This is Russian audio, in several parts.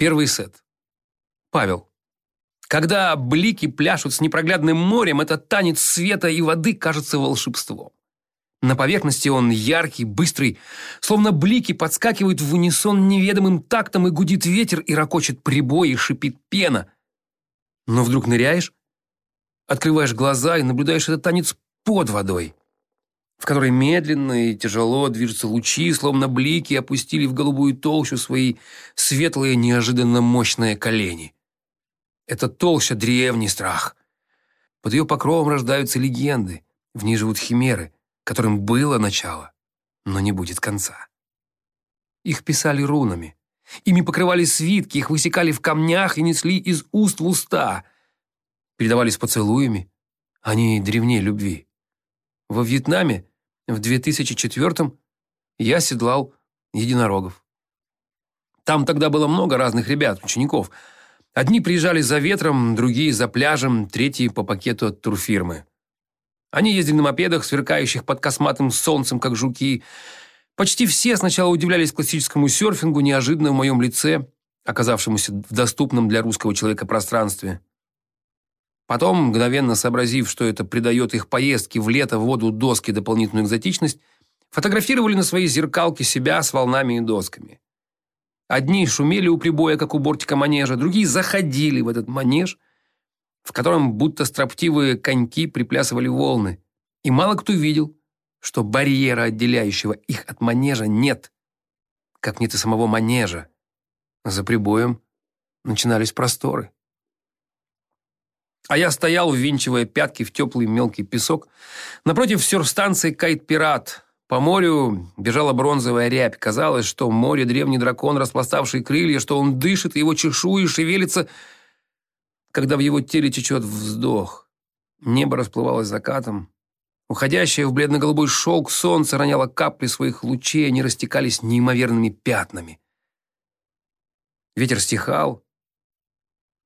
Первый сет. Павел. Когда блики пляшут с непроглядным морем, этот танец света и воды кажется волшебством. На поверхности он яркий, быстрый, словно блики подскакивают в унисон неведомым тактом и гудит ветер, и ракочет прибой, и шипит пена. Но вдруг ныряешь, открываешь глаза и наблюдаешь этот танец под водой, в которой медленно и тяжело движутся лучи, словно блики опустили в голубую толщу свои светлые, неожиданно мощные колени. Это толща древний страх. Под ее покровом рождаются легенды, в ней живут химеры – которым было начало, но не будет конца. Их писали рунами. Ими покрывали свитки, их высекали в камнях и несли из уст в уста. Передавались поцелуями. Они древнее любви. Во Вьетнаме в 2004-м я седлал единорогов. Там тогда было много разных ребят, учеников. Одни приезжали за ветром, другие за пляжем, третьи по пакету от турфирмы. Они ездили на мопедах, сверкающих под косматым солнцем, как жуки. Почти все сначала удивлялись классическому серфингу, неожиданно в моем лице, оказавшемуся в доступном для русского человека пространстве. Потом, мгновенно сообразив, что это придает их поездке в лето в воду доски дополнительную экзотичность, фотографировали на свои зеркалки себя с волнами и досками. Одни шумели у прибоя, как у бортика манежа, другие заходили в этот манеж – в котором будто строптивые коньки приплясывали волны. И мало кто видел, что барьера, отделяющего их от манежа, нет. Как нет и самого манежа. За прибоем начинались просторы. А я стоял, ввинчивая пятки в теплый мелкий песок. Напротив серф-станции «Кайт-пират». По морю бежала бронзовая рябь. Казалось, что море – древний дракон, распластавший крылья, что он дышит, его чешуи шевелится – когда в его теле течет вздох. Небо расплывалось закатом. Уходящее в бледно-голубой шелк солнце роняло капли своих лучей, они растекались неимоверными пятнами. Ветер стихал.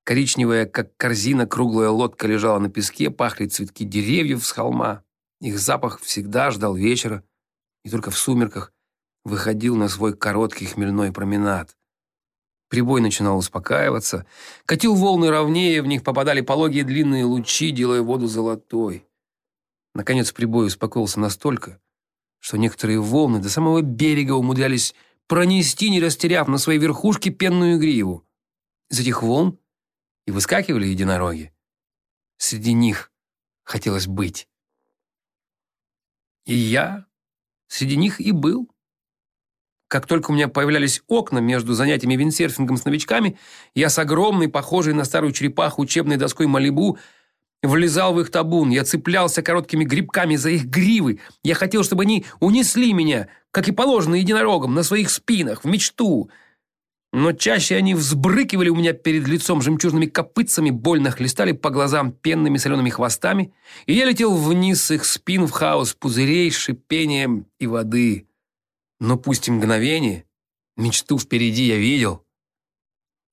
Коричневая, как корзина, круглая лодка лежала на песке, пахли цветки деревьев с холма. Их запах всегда ждал вечера, и только в сумерках выходил на свой короткий хмельной променад. Прибой начинал успокаиваться. Катил волны ровнее, в них попадали пологие длинные лучи, делая воду золотой. Наконец прибой успокоился настолько, что некоторые волны до самого берега умудрялись пронести, не растеряв на своей верхушке пенную гриву. Из этих волн и выскакивали единороги. Среди них хотелось быть. И я среди них и был. Как только у меня появлялись окна между занятиями виндсерфингом с новичками, я с огромной, похожей на старую черепаху учебной доской Малибу, влезал в их табун. Я цеплялся короткими грибками за их гривы. Я хотел, чтобы они унесли меня, как и положено единорогам, на своих спинах, в мечту. Но чаще они взбрыкивали у меня перед лицом жемчужными копытцами, больно хлестали по глазам пенными солеными хвостами, и я летел вниз их спин в хаос пузырей, шипением и воды. Но пусть и мгновение, мечту впереди я видел.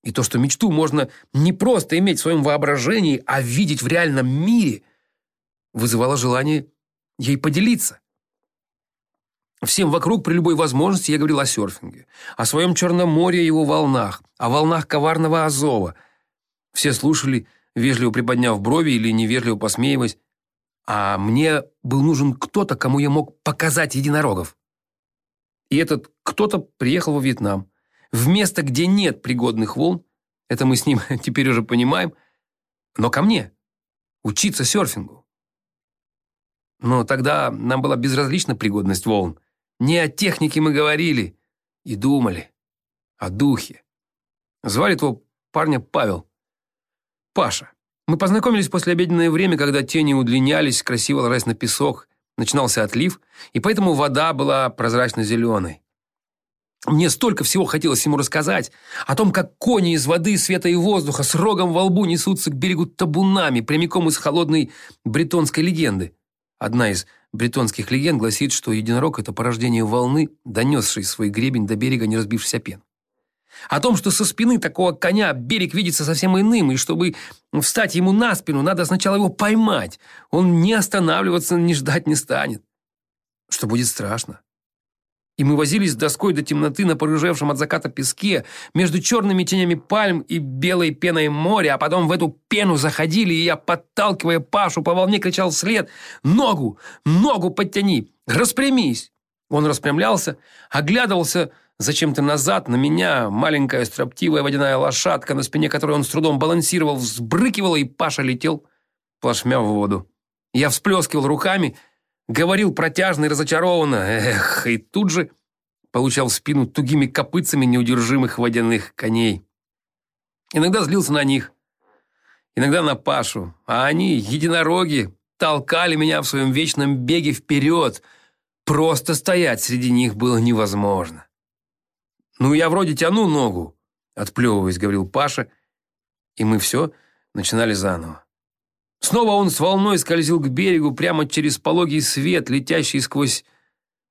И то, что мечту можно не просто иметь в своем воображении, а видеть в реальном мире, вызывало желание ей поделиться. Всем вокруг при любой возможности я говорил о серфинге, о своем Черном море и его волнах, о волнах коварного Азова. Все слушали, вежливо приподняв брови или невежливо посмеиваясь, а мне был нужен кто-то, кому я мог показать единорогов. И этот кто-то приехал во Вьетнам. В место, где нет пригодных волн, это мы с ним теперь уже понимаем, но ко мне, учиться серфингу. Но тогда нам была безразлична пригодность волн. Не о технике мы говорили и думали, о духе. Звали того парня Павел. Паша. Мы познакомились после обеденное время, когда тени удлинялись, красиво ложась на песок, начинался отлив, и поэтому вода была прозрачно-зеленой. Мне столько всего хотелось ему рассказать. О том, как кони из воды, света и воздуха с рогом во лбу несутся к берегу табунами, прямиком из холодной бретонской легенды. Одна из бретонских легенд гласит, что единорог – это порождение волны, донесшей свой гребень до берега, не разбившись о пен. О том, что со спины такого коня берег видится совсем иным, и чтобы встать ему на спину, надо сначала его поймать. Он не останавливаться, не ждать не станет. Что будет страшно. И мы возились с доской до темноты на порыжевшем от заката песке, между черными тенями пальм и белой пеной моря, а потом в эту пену заходили, и я, подталкивая Пашу, по волне кричал вслед «Ногу! Ногу подтяни! Распрямись!» Он распрямлялся, оглядывался зачем-то назад на меня, маленькая строптивая водяная лошадка, на спине которой он с трудом балансировал, взбрыкивала, и Паша летел плашмя в воду. Я всплескивал руками, говорил протяжно и разочарованно, эх, и тут же получал в спину тугими копытцами неудержимых водяных коней. Иногда злился на них, иногда на Пашу, а они, единороги, толкали меня в своем вечном беге вперед. Просто стоять среди них было невозможно. «Ну, я вроде тяну ногу», — отплевываясь, говорил Паша, и мы все начинали заново. Снова он с волной скользил к берегу прямо через пологий свет, летящий сквозь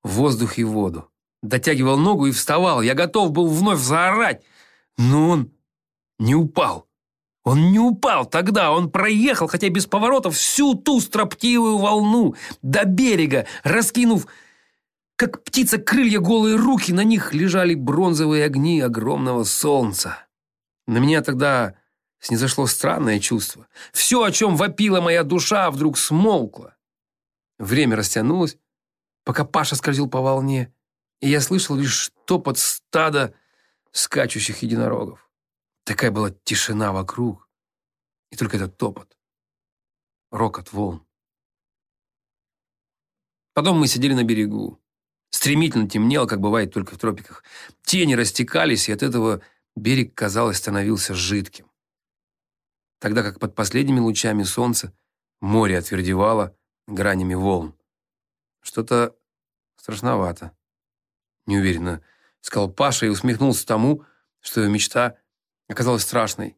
воздух и воду. Дотягивал ногу и вставал. Я готов был вновь заорать, но он не упал. Он не упал тогда, он проехал, хотя без поворотов, всю ту строптивую волну до берега, раскинув, как птица крылья голые руки, на них лежали бронзовые огни огромного солнца. На меня тогда снизошло странное чувство. Все, о чем вопила моя душа, вдруг смолкло. Время растянулось, пока Паша скользил по волне, и я слышал лишь топот стада скачущих единорогов. Такая была тишина вокруг, и только этот топот, рокот волн. Потом мы сидели на берегу. Стремительно темнело, как бывает только в тропиках. Тени растекались, и от этого берег, казалось, становился жидким тогда как под последними лучами солнца море отвердевало гранями волн. Что-то страшновато. Неуверенно сказал Паша и усмехнулся тому, что его мечта оказалась страшной,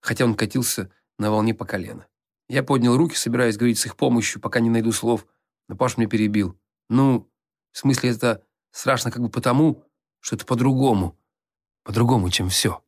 хотя он катился на волне по колено. Я поднял руки, собираясь говорить с их помощью, пока не найду слов, но Паша мне перебил. Ну, в смысле, это страшно как бы потому, что это по-другому, по-другому, чем все.